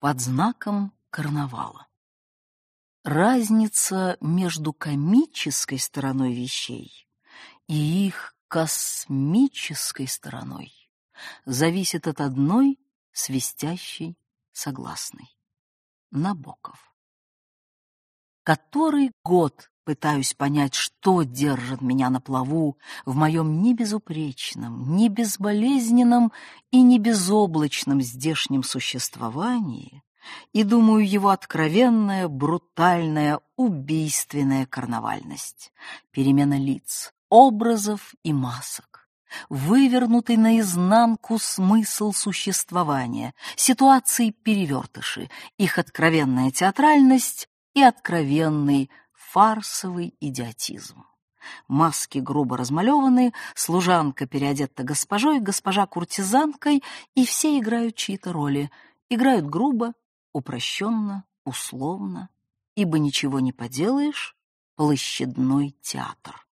под знаком карнавала. Разница между комической стороной вещей и их космической стороной зависит от одной свистящей согласной. Набоков. Который год пытаюсь понять, что держит меня на плаву в моем небезупречном, небезболезненном и небезоблачном здешнем существовании, и, думаю, его откровенная, брутальная, убийственная карнавальность, перемена лиц, образов и масок, вывернутый наизнанку смысл существования, ситуации перевертыши, их откровенная театральность и откровенный фарсовый идиотизм. Маски грубо размалеваны, служанка переодета госпожой, госпожа куртизанкой, и все играют чьи-то роли. Играют грубо, упрощенно, условно, ибо ничего не поделаешь, площадной театр.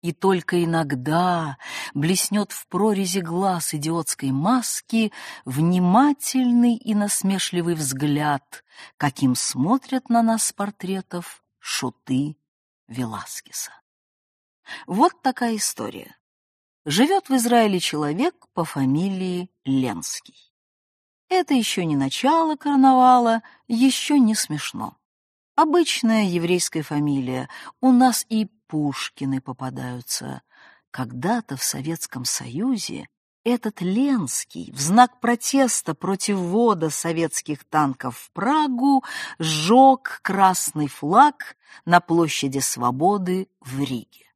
И только иногда блеснет в прорези глаз идиотской маски внимательный и насмешливый взгляд, каким смотрят на нас с портретов шуты Веласкеса. Вот такая история. Живет в Израиле человек по фамилии Ленский. Это еще не начало карнавала, еще не смешно. Обычная еврейская фамилия, у нас и Пушкины попадаются. Когда-то в Советском Союзе этот Ленский в знак протеста против ввода советских танков в Прагу сжег красный флаг на площади Свободы в Риге.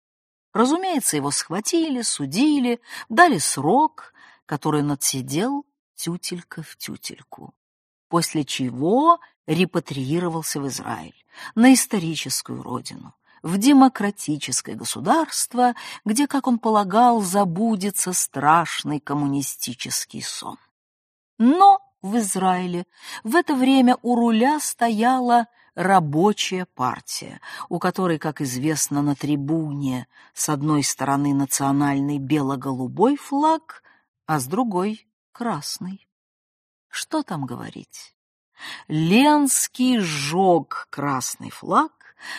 Разумеется, его схватили, судили, дали срок, который он отсидел тютелька в тютельку, после чего репатриировался в Израиль, на историческую родину, в демократическое государство, где, как он полагал, забудется страшный коммунистический сон. Но в Израиле в это время у руля стояла рабочая партия, у которой, как известно, на трибуне с одной стороны национальный бело-голубой флаг, а с другой — красный. Что там говорить? Ленский сжег красный флаг,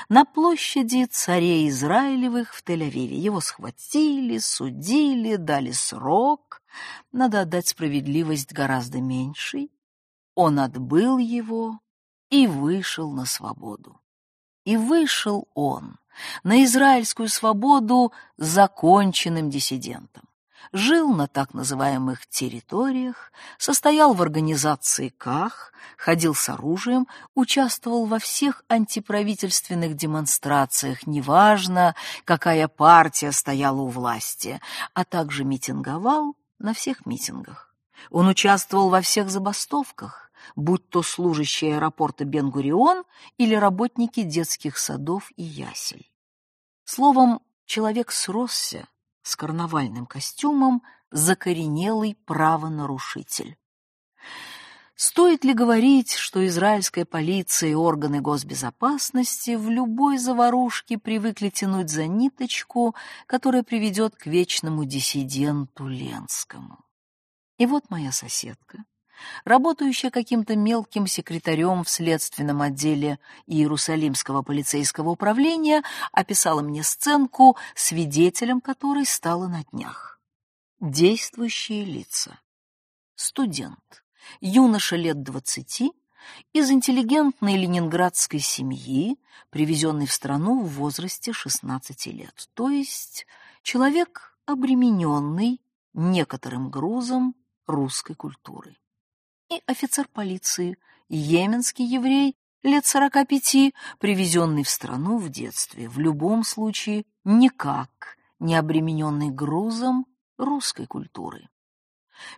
на площади царей Израилевых в Тель-Авиве. Его схватили, судили, дали срок. Надо отдать справедливость гораздо меньшей. Он отбыл его и вышел на свободу. И вышел он на израильскую свободу законченным диссидентом жил на так называемых территориях, состоял в организации КАХ, ходил с оружием, участвовал во всех антиправительственных демонстрациях, неважно, какая партия стояла у власти, а также митинговал на всех митингах. Он участвовал во всех забастовках, будь то служащие аэропорта Бен-Гурион или работники детских садов и ясель. Словом, человек сросся, с карнавальным костюмом закоренелый правонарушитель. Стоит ли говорить, что израильская полиция и органы госбезопасности в любой заварушке привыкли тянуть за ниточку, которая приведет к вечному диссиденту Ленскому? И вот моя соседка, работающая каким-то мелким секретарем в следственном отделе Иерусалимского полицейского управления, описала мне сценку, свидетелем которой стала на днях. Действующие лица. Студент, юноша лет двадцати, из интеллигентной ленинградской семьи, привезенный в страну в возрасте 16 лет, то есть человек, обремененный некоторым грузом русской культуры и офицер полиции, йеменский еврей, лет сорока пяти, привезенный в страну в детстве, в любом случае никак не обремененный грузом русской культуры.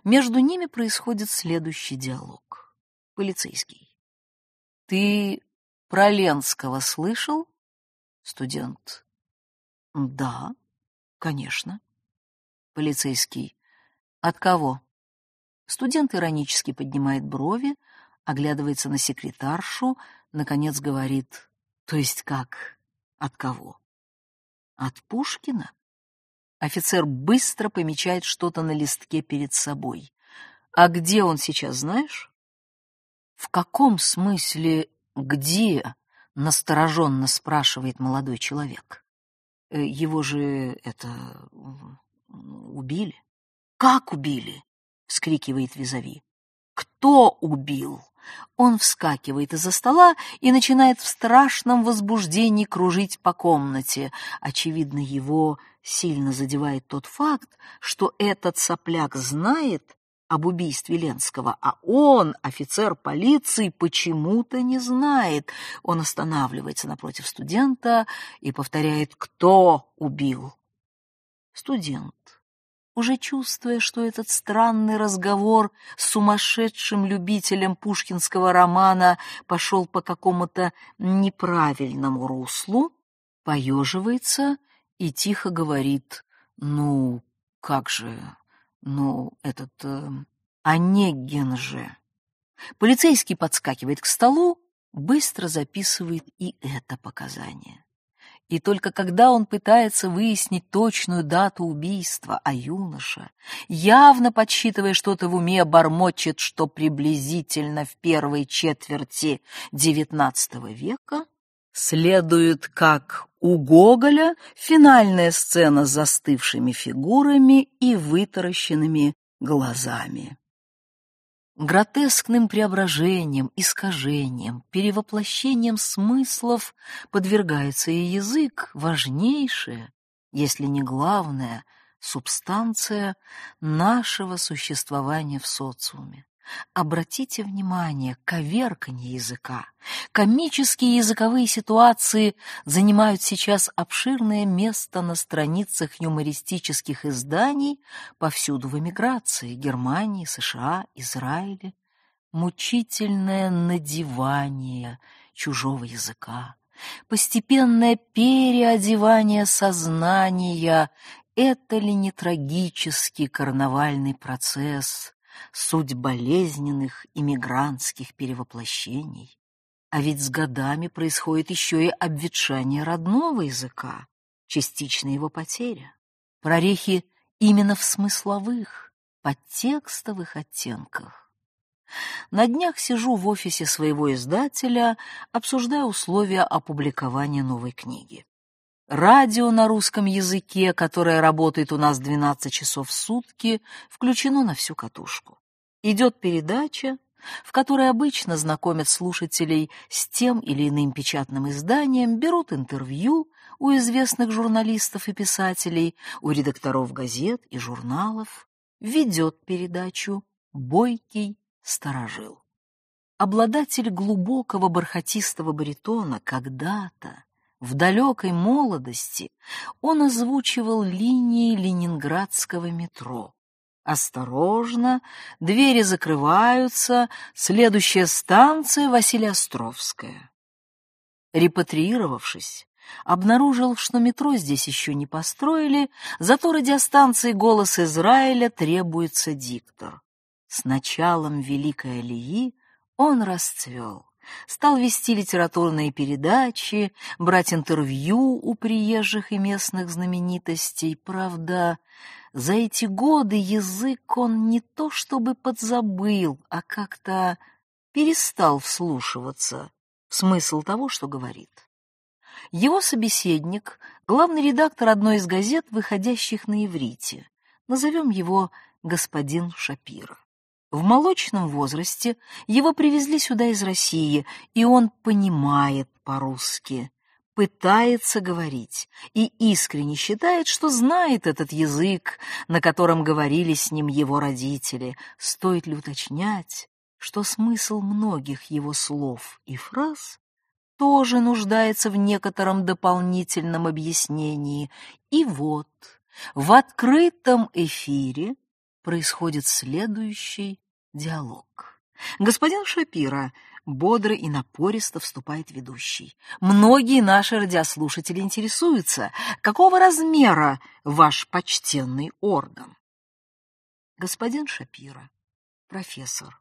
Между ними происходит следующий диалог. Полицейский. «Ты про Ленского слышал?» Студент. «Да, конечно». Полицейский. «От кого?» Студент иронически поднимает брови, оглядывается на секретаршу, наконец говорит, то есть как, от кого? От Пушкина? Офицер быстро помечает что-то на листке перед собой. А где он сейчас, знаешь? В каком смысле «где»? — настороженно спрашивает молодой человек. Э, его же это убили. Как убили? Вскрикивает Визави. Кто убил? Он вскакивает из-за стола и начинает в страшном возбуждении кружить по комнате. Очевидно, его сильно задевает тот факт, что этот сопляк знает об убийстве Ленского, а он, офицер полиции, почему-то не знает. Он останавливается напротив студента и повторяет «Кто убил?» Студент уже чувствуя, что этот странный разговор с сумасшедшим любителем пушкинского романа пошел по какому-то неправильному руслу, поеживается и тихо говорит, «Ну, как же, ну, этот... Э, Онегин же...» Полицейский подскакивает к столу, быстро записывает и это показание и только когда он пытается выяснить точную дату убийства, а юноша, явно подсчитывая что-то в уме, бормочет, что приблизительно в первой четверти XIX века, следует, как у Гоголя, финальная сцена с застывшими фигурами и вытаращенными глазами. Гротескным преображением, искажением, перевоплощением смыслов подвергается и язык, важнейшая, если не главная, субстанция нашего существования в социуме. Обратите внимание, коверканье языка. Комические языковые ситуации занимают сейчас обширное место на страницах юмористических изданий повсюду в эмиграции Германии, США, Израиле. Мучительное надевание чужого языка, постепенное переодевание сознания — это ли не трагический карнавальный процесс, суть болезненных иммигрантских перевоплощений. А ведь с годами происходит еще и обветшание родного языка, частично его потеря. Прорехи именно в смысловых, подтекстовых оттенках. На днях сижу в офисе своего издателя, обсуждая условия опубликования новой книги радио на русском языке, которое работает у нас 12 часов в сутки, включено на всю катушку. Идет передача, в которой обычно знакомят слушателей с тем или иным печатным изданием, берут интервью у известных журналистов и писателей, у редакторов газет и журналов, ведет передачу бойкий сторожил. Обладатель глубокого бархатистого баритона когда-то в далекой молодости он озвучивал линии ленинградского метро. Осторожно, двери закрываются, следующая станция Василиостровская. Репатриировавшись, обнаружил, что метро здесь еще не построили, зато радиостанции «Голос Израиля» требуется диктор. С началом Великой Алии он расцвел стал вести литературные передачи, брать интервью у приезжих и местных знаменитостей. Правда, за эти годы язык он не то чтобы подзабыл, а как-то перестал вслушиваться в смысл того, что говорит. Его собеседник — главный редактор одной из газет, выходящих на иврите. Назовем его господин Шапира. В молочном возрасте его привезли сюда из России, и он понимает по-русски, пытается говорить и искренне считает, что знает этот язык, на котором говорили с ним его родители. Стоит ли уточнять, что смысл многих его слов и фраз тоже нуждается в некотором дополнительном объяснении. И вот в открытом эфире происходит следующий диалог. Господин Шапира бодро и напористо вступает ведущий. Многие наши радиослушатели интересуются, какого размера ваш почтенный орган? Господин Шапира, профессор,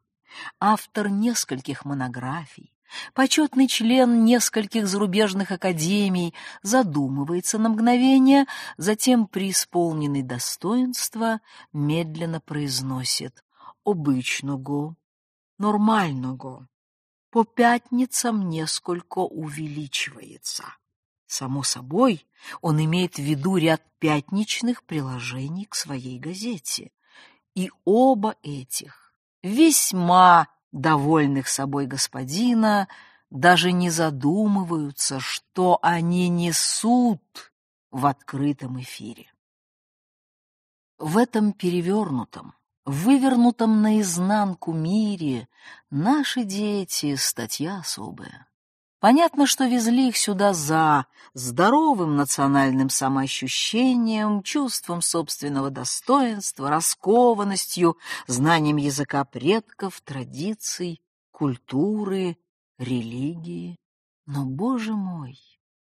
автор нескольких монографий, почетный член нескольких зарубежных академий, задумывается на мгновение, затем, преисполненный достоинства, медленно произносит обичного, нормального. по пятницам несколько увеличивается. Само собой, он имеет в виду ряд пятничных приложений к своей газете. И оба этих, весьма довольных собой господина, даже не задумываются, что они несут в открытом эфире. В этом перевернутом, вывернутом наизнанку мире наши дети — статья особая. Понятно, что везли их сюда за здоровым национальным самоощущением, чувством собственного достоинства, раскованностью, знанием языка предков, традиций, культуры, религии. Но, Боже мой,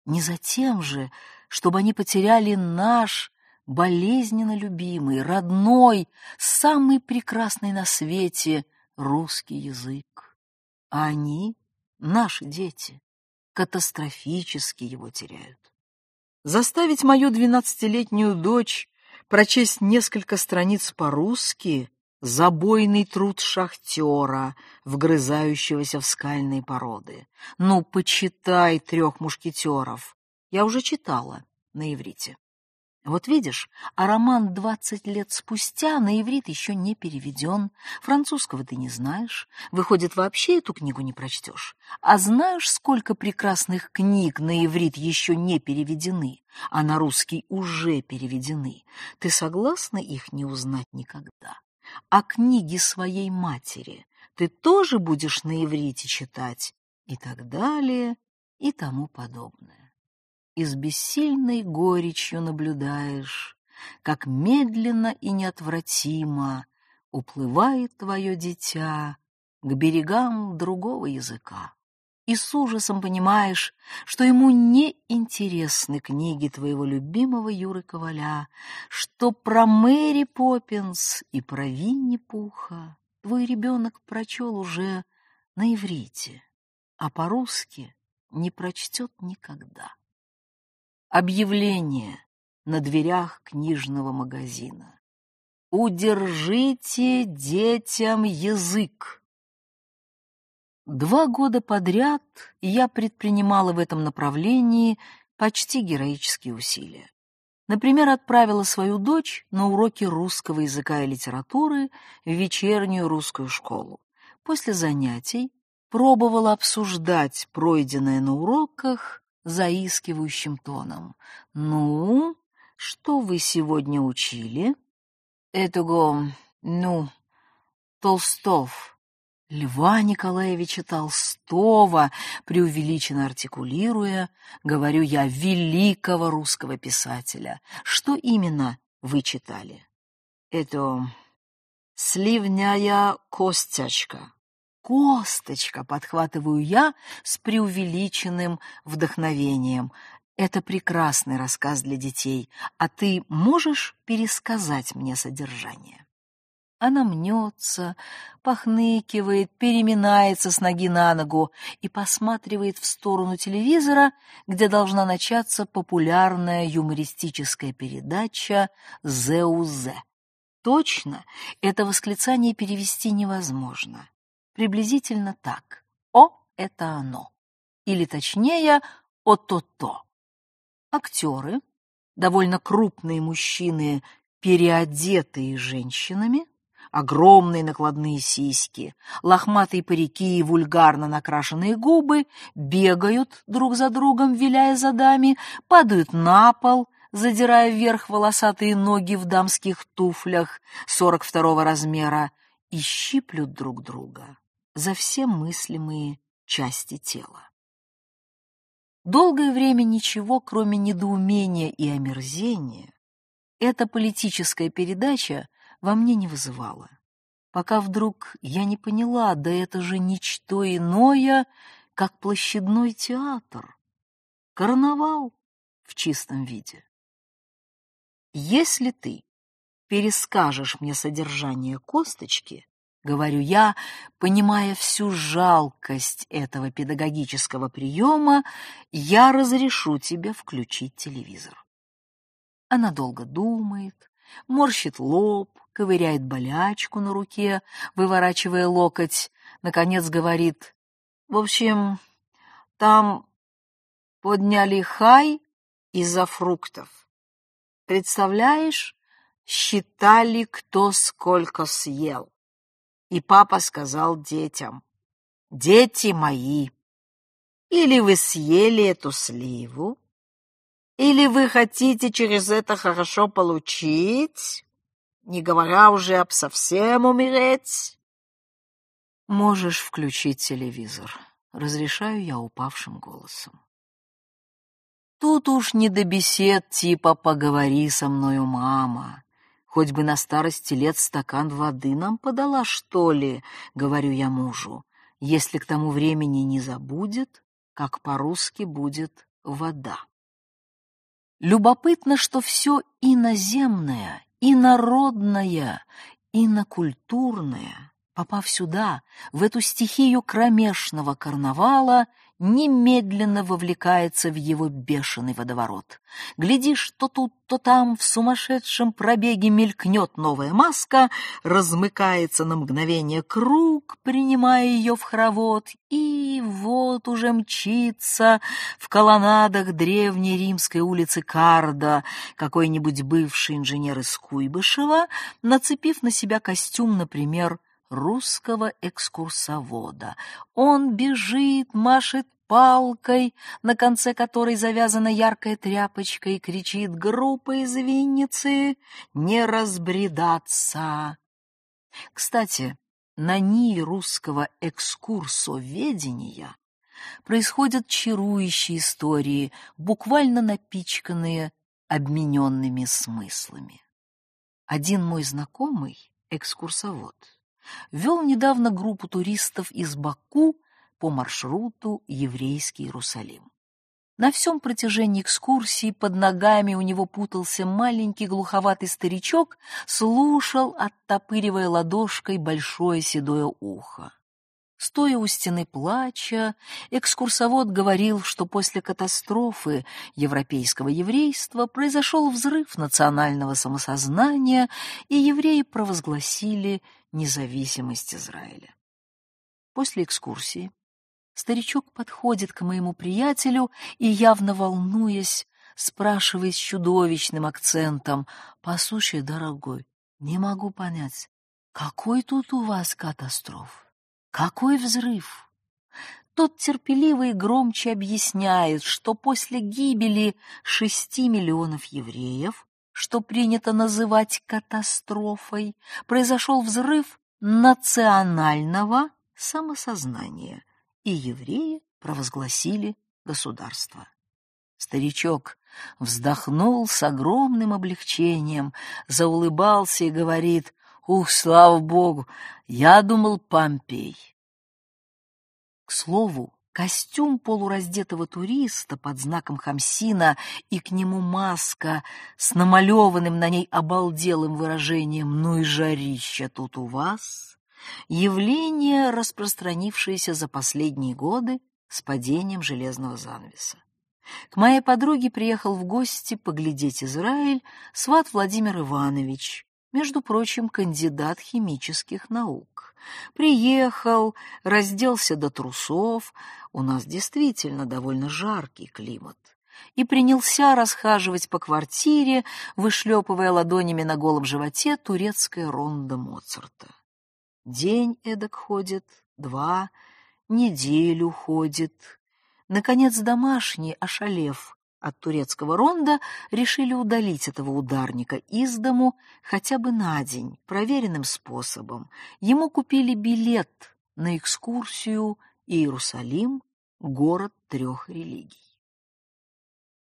не за тем же, чтобы они потеряли наш болезненно любимый, родной, самый прекрасный на свете русский язык. А они, наши дети, катастрофически его теряют. Заставить мою двенадцатилетнюю дочь прочесть несколько страниц по-русски — забойный труд шахтера, вгрызающегося в скальные породы. Ну, почитай трех мушкетеров. Я уже читала на иврите. Вот видишь, а роман «Двадцать лет спустя» на иврит еще не переведен. Французского ты не знаешь. Выходит, вообще эту книгу не прочтешь. А знаешь, сколько прекрасных книг на иврит еще не переведены, а на русский уже переведены? Ты согласна их не узнать никогда? А книги своей матери ты тоже будешь на иврите читать? И так далее, и тому подобное и с бессильной горечью наблюдаешь, как медленно и неотвратимо уплывает твое дитя к берегам другого языка. И с ужасом понимаешь, что ему не интересны книги твоего любимого Юры Коваля, что про Мэри Поппинс и про Винни Пуха твой ребенок прочел уже на иврите, а по-русски не прочтет никогда объявление на дверях книжного магазина. «Удержите детям язык!» Два года подряд я предпринимала в этом направлении почти героические усилия. Например, отправила свою дочь на уроки русского языка и литературы в вечернюю русскую школу. После занятий пробовала обсуждать пройденное на уроках заискивающим тоном. «Ну, что вы сегодня учили?» «Этого, ну, Толстов». Льва Николаевича Толстого, преувеличенно артикулируя, говорю я, великого русского писателя. Что именно вы читали? Это «Сливняя костячка», косточка, подхватываю я с преувеличенным вдохновением. Это прекрасный рассказ для детей, а ты можешь пересказать мне содержание? Она мнется, похныкивает, переминается с ноги на ногу и посматривает в сторону телевизора, где должна начаться популярная юмористическая передача «ЗУЗ». Точно, это восклицание перевести невозможно приблизительно так. «О» — это оно. Или точнее, «о-то-то». Актеры, довольно крупные мужчины, переодетые женщинами, огромные накладные сиськи, лохматые парики и вульгарно накрашенные губы бегают друг за другом, виляя задами, падают на пол, задирая вверх волосатые ноги в дамских туфлях 42 размера и щиплют друг друга за все мыслимые части тела. Долгое время ничего, кроме недоумения и омерзения, эта политическая передача во мне не вызывала, пока вдруг я не поняла, да это же ничто иное, как площадной театр, карнавал в чистом виде. Если ты перескажешь мне содержание косточки, говорю я, понимая всю жалкость этого педагогического приема, я разрешу тебе включить телевизор. Она долго думает, морщит лоб, ковыряет болячку на руке, выворачивая локоть, наконец говорит В общем, там подняли хай из-за фруктов. Представляешь, считали, кто сколько съел. И папа сказал детям, «Дети мои, или вы съели эту сливу, или вы хотите через это хорошо получить, не говоря уже об совсем умереть?» «Можешь включить телевизор», — разрешаю я упавшим голосом. Тут уж не до бесед типа «поговори со мною, мама». Хоть бы на старости лет стакан воды нам подала, что ли, говорю я мужу, если к тому времени не забудет, как по-русски будет вода. Любопытно, что все иноземное, инородное, инокультурное, попав сюда, в эту стихию кромешного карнавала, немедленно вовлекается в его бешеный водоворот. Глядишь, то тут, то там в сумасшедшем пробеге мелькнет новая маска, размыкается на мгновение круг, принимая ее в хоровод, и вот уже мчится в колоннадах древней римской улицы Карда какой-нибудь бывший инженер из Куйбышева, нацепив на себя костюм, например, русского экскурсовода. Он бежит, машет палкой, на конце которой завязана яркая тряпочка, и кричит группа из Винницы «Не разбредаться!». Кстати, на ниве русского экскурсоведения происходят чарующие истории, буквально напичканные обмененными смыслами. Один мой знакомый, экскурсовод, вел недавно группу туристов из Баку по маршруту Еврейский Иерусалим. На всем протяжении экскурсии под ногами у него путался маленький глуховатый старичок, слушал, оттопыривая ладошкой большое седое ухо. Стоя у стены плача, экскурсовод говорил, что после катастрофы европейского еврейства произошел взрыв национального самосознания, и евреи провозгласили независимость Израиля. После экскурсии старичок подходит к моему приятелю и, явно волнуясь, спрашивает с чудовищным акцентом, «Послушай, дорогой, не могу понять, какой тут у вас катастроф? Какой взрыв?» Тот терпеливо и громче объясняет, что после гибели шести миллионов евреев что принято называть катастрофой, произошел взрыв национального самосознания, и евреи провозгласили государство. Старичок вздохнул с огромным облегчением, заулыбался и говорит, «Ух, слава Богу, я думал Помпей». К слову, Костюм полураздетого туриста под знаком Хамсина и к нему маска с намалеванным на ней обалделым выражением «Ну и жарища тут у вас» явление, распространившееся за последние годы с падением железного занавеса. К моей подруге приехал в гости поглядеть Израиль сват Владимир Иванович, между прочим, кандидат химических наук. Приехал, разделся до трусов, у нас действительно довольно жаркий климат, и принялся расхаживать по квартире, вышлепывая ладонями на голом животе турецкая ронда Моцарта. День эдак ходит, два, неделю ходит. Наконец домашний, ошалев, от турецкого ронда решили удалить этого ударника из дому хотя бы на день, проверенным способом. Ему купили билет на экскурсию Иерусалим, город трех религий.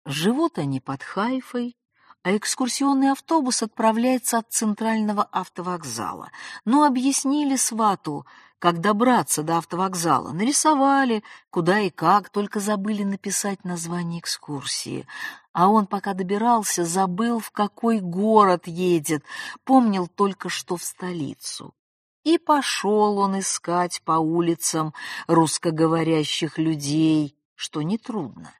Живут они под Хайфой, а экскурсионный автобус отправляется от центрального автовокзала. Но объяснили свату, как добраться до автовокзала. Нарисовали, куда и как, только забыли написать название экскурсии. А он, пока добирался, забыл, в какой город едет, помнил только, что в столицу. И пошел он искать по улицам русскоговорящих людей, что нетрудно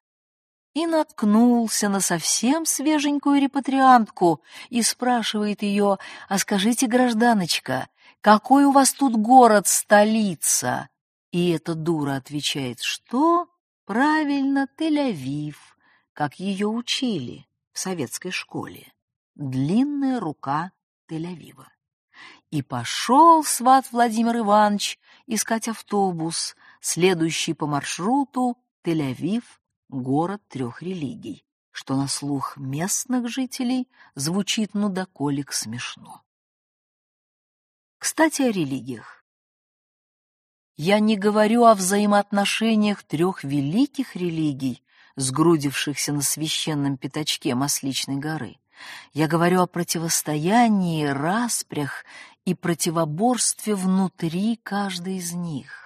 и наткнулся на совсем свеженькую репатриантку и спрашивает ее, «А скажите, гражданочка, какой у вас тут город, столица?» И эта дура отвечает, что правильно Тель-Авив, как ее учили в советской школе. Длинная рука Тель-Авива. И пошел сват Владимир Иванович искать автобус, следующий по маршруту Тель-Авив, город трех религий, что на слух местных жителей звучит ну да смешно. Кстати, о религиях. Я не говорю о взаимоотношениях трех великих религий, сгрудившихся на священном пятачке Масличной горы. Я говорю о противостоянии, распрях и противоборстве внутри каждой из них.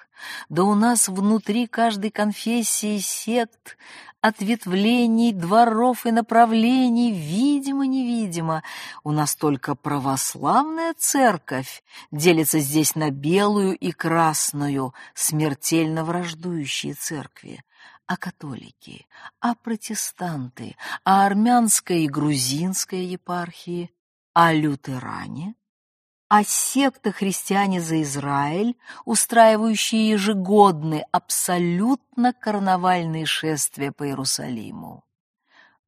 Да у нас внутри каждой конфессии сект, ответвлений, дворов и направлений, видимо-невидимо. У нас только православная церковь делится здесь на белую и красную, смертельно враждующие церкви а католики, а протестанты, а армянская и грузинская епархии, а лютеране, а секта «Христиане за Израиль», устраивающие ежегодные абсолютно карнавальные шествия по Иерусалиму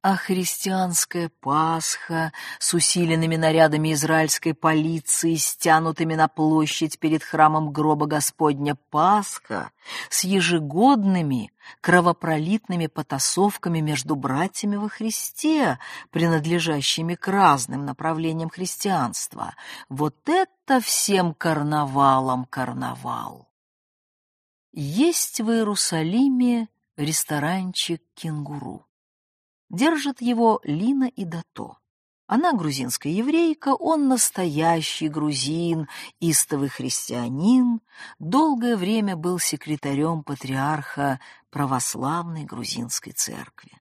а христианская Пасха с усиленными нарядами израильской полиции, стянутыми на площадь перед храмом гроба Господня Пасха, с ежегодными кровопролитными потасовками между братьями во Христе, принадлежащими к разным направлениям христианства. Вот это всем карнавалом карнавал! Есть в Иерусалиме ресторанчик «Кенгуру». Держат его Лина и Дато. Она грузинская еврейка, он настоящий грузин, истовый христианин, долгое время был секретарем патриарха православной грузинской церкви.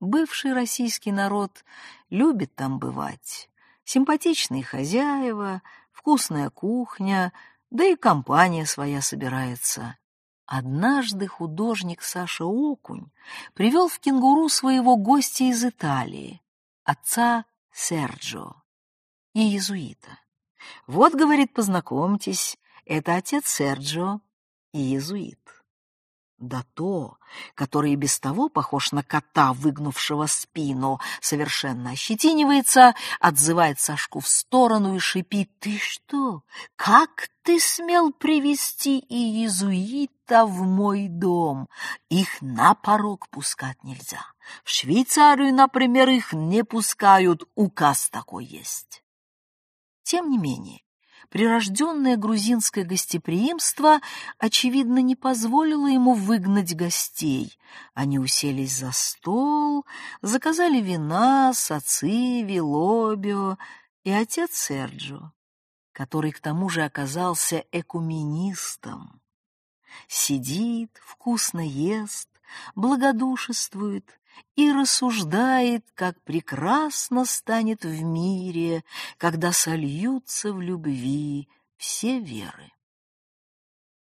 Бывший российский народ любит там бывать. Симпатичные хозяева, вкусная кухня, да и компания своя собирается. Однажды художник Саша Окунь привел в кенгуру своего гостя из Италии, отца Серджио и иезуита. «Вот, — говорит, — познакомьтесь, это отец Серджио и иезуит». Да то, который и без того похож на кота, выгнувшего спину, совершенно ощетинивается, отзывает Сашку в сторону и шипит. «Ты что? Как ты смел привести и иезуита в мой дом? Их на порог пускать нельзя. В Швейцарию, например, их не пускают, указ такой есть». Тем не менее, прирожденное грузинское гостеприимство, очевидно, не позволило ему выгнать гостей. Они уселись за стол, заказали вина, сациви, лобио и отец Серджио, который к тому же оказался экуменистом. Сидит, вкусно ест, благодушествует, и рассуждает, как прекрасно станет в мире, когда сольются в любви все веры.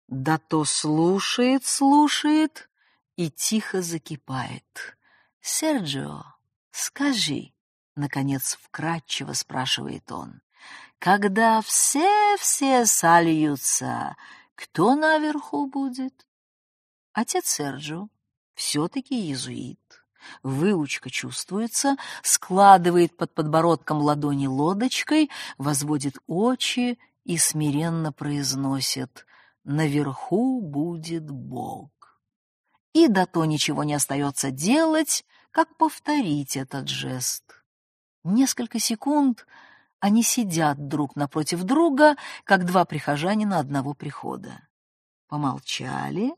Да то слушает, слушает и тихо закипает. «Серджио, скажи», — наконец вкратчиво спрашивает он, «когда все-все сольются, кто наверху будет?» Отец Серджио все-таки иезуит Выучка чувствуется, складывает под подбородком ладони лодочкой, возводит очи и смиренно произносит «Наверху будет Бог». И до то ничего не остается делать, как повторить этот жест. Несколько секунд они сидят друг напротив друга, как два прихожанина одного прихода. Помолчали,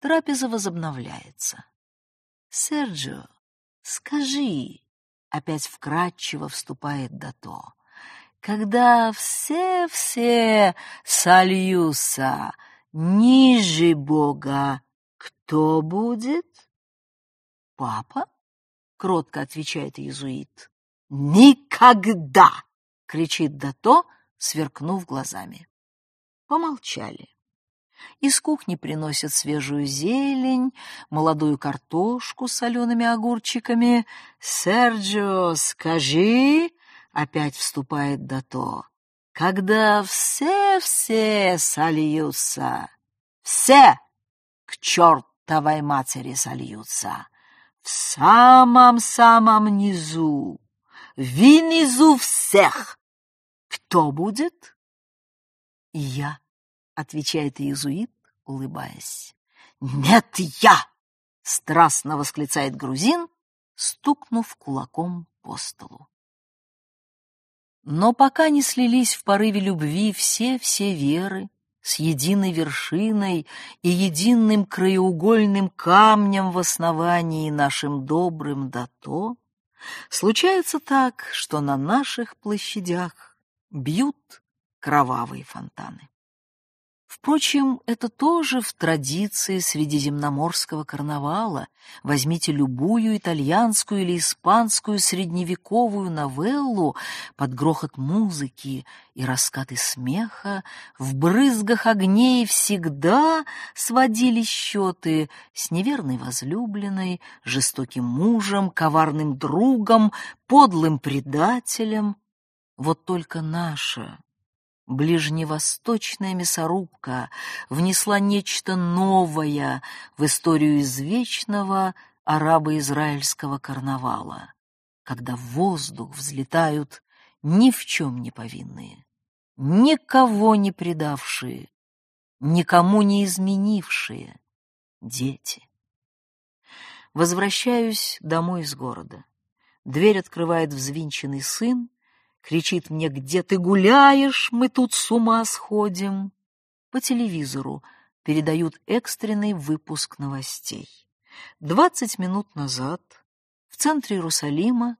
трапеза возобновляется. «Серджио, скажи», — опять вкратчиво вступает Дато, «когда все-все сольются ниже Бога, кто будет?» «Папа?» — кротко отвечает иезуит. «Никогда!» — кричит Дато, сверкнув глазами. Помолчали. Из кухни приносят свежую зелень, молодую картошку с солеными огурчиками. «Серджио, скажи!» — опять вступает Дато. «Когда все-все сольются, все к чертовой матери сольются. В самом-самом низу, внизу всех. Кто будет? Я, отвечает иезуит, улыбаясь. Нет, я! Страстно восклицает грузин, стукнув кулаком по столу. Но пока не слились в порыве любви все-все веры, с единой вершиной и единым краеугольным камнем в основании нашим добрым дато, случается так, что на наших площадях бьют кровавые фонтаны. Впрочем, это тоже в традиции средиземноморского карнавала. Возьмите любую итальянскую или испанскую средневековую новеллу под грохот музыки и раскаты смеха, в брызгах огней всегда сводили счеты с неверной возлюбленной, жестоким мужем, коварным другом, подлым предателем. Вот только наша ближневосточная мясорубка внесла нечто новое в историю извечного арабо-израильского карнавала, когда в воздух взлетают ни в чем не повинные, никого не предавшие, никому не изменившие дети. Возвращаюсь домой из города. Дверь открывает взвинченный сын, кричит мне, где ты гуляешь, мы тут с ума сходим. По телевизору передают экстренный выпуск новостей. Двадцать минут назад в центре Иерусалима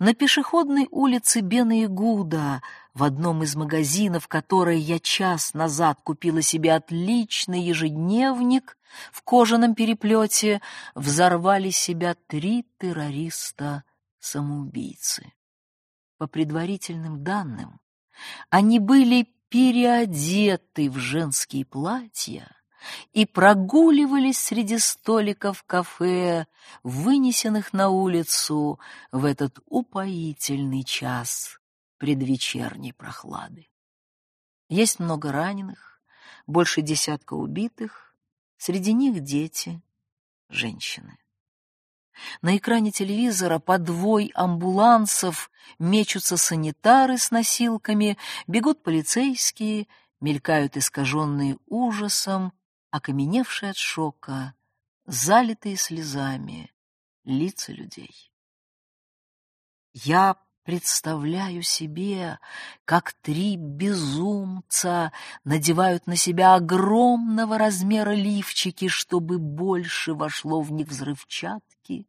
на пешеходной улице Бена Игуда в одном из магазинов, который я час назад купила себе отличный ежедневник в кожаном переплете, взорвали себя три террориста-самоубийцы. По предварительным данным, они были переодеты в женские платья и прогуливались среди столиков кафе, вынесенных на улицу в этот упоительный час предвечерней прохлады. Есть много раненых, больше десятка убитых, среди них дети, женщины. На экране телевизора подвой амбулансов мечутся санитары с носилками, бегут полицейские, мелькают искаженные ужасом, окаменевшие от шока, залитые слезами лица людей. Я представляю себе, как три безумца надевают на себя огромного размера лифчики, чтобы больше вошло в них взрывчатки,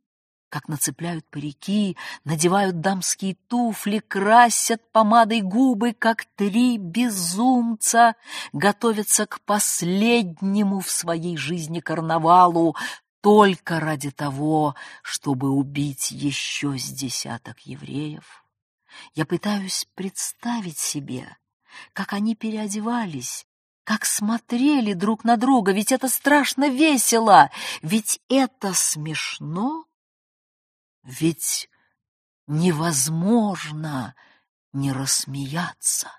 как нацепляют парики, надевают дамские туфли, красят помадой губы, как три безумца готовятся к последнему в своей жизни карнавалу, только ради того, чтобы убить еще с десяток евреев. Я пытаюсь представить себе, как они переодевались, как смотрели друг на друга, ведь это страшно весело, ведь это смешно, ведь невозможно не рассмеяться.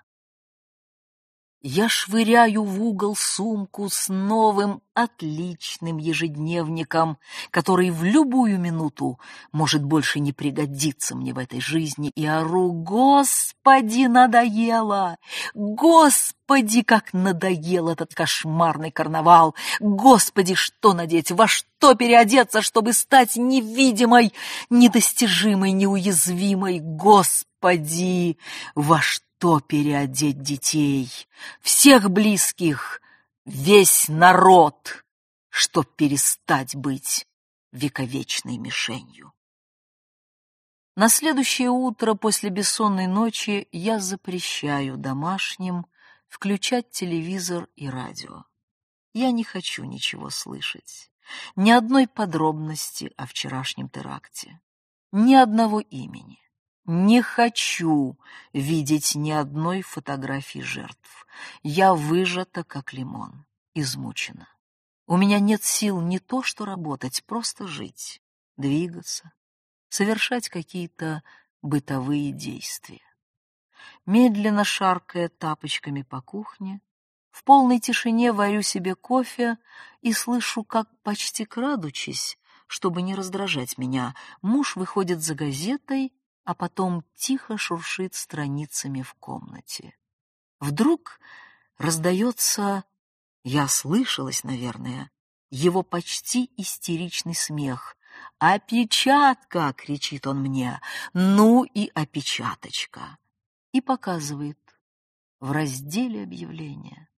Я швыряю в угол сумку с новым отличным ежедневником, который в любую минуту может больше не пригодиться мне в этой жизни, и ору «Господи, надоело! Господи, как надоел этот кошмарный карнавал! Господи, что надеть, во что переодеться, чтобы стать невидимой, недостижимой, неуязвимой! Господи, во что что переодеть детей, всех близких, весь народ, чтоб перестать быть вековечной мишенью. На следующее утро после бессонной ночи я запрещаю домашним включать телевизор и радио. Я не хочу ничего слышать, ни одной подробности о вчерашнем теракте, ни одного имени. Не хочу видеть ни одной фотографии жертв. Я выжата, как лимон, измучена. У меня нет сил не то что работать, просто жить, двигаться, совершать какие-то бытовые действия. Медленно шаркая тапочками по кухне, В полной тишине варю себе кофе и слышу, как, почти крадучись, чтобы не раздражать меня, муж выходит за газетой, а потом тихо шуршит страницами в комнате. Вдруг раздается, я слышалась, наверное, его почти истеричный смех. «Опечатка!» — кричит он мне. «Ну и опечаточка!» И показывает в разделе объявления.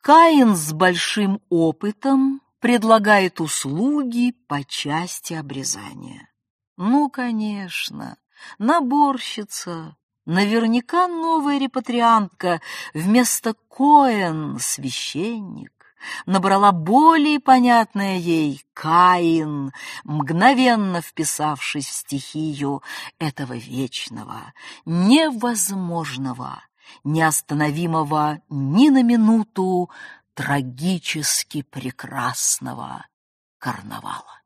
Каин с большим опытом предлагает услуги по части обрезания. Ну, конечно, наборщица, наверняка новая репатриантка, вместо Коэн — священник, набрала более понятное ей Каин, мгновенно вписавшись в стихию этого вечного, невозможного, неостановимого ни на минуту трагически прекрасного карнавала.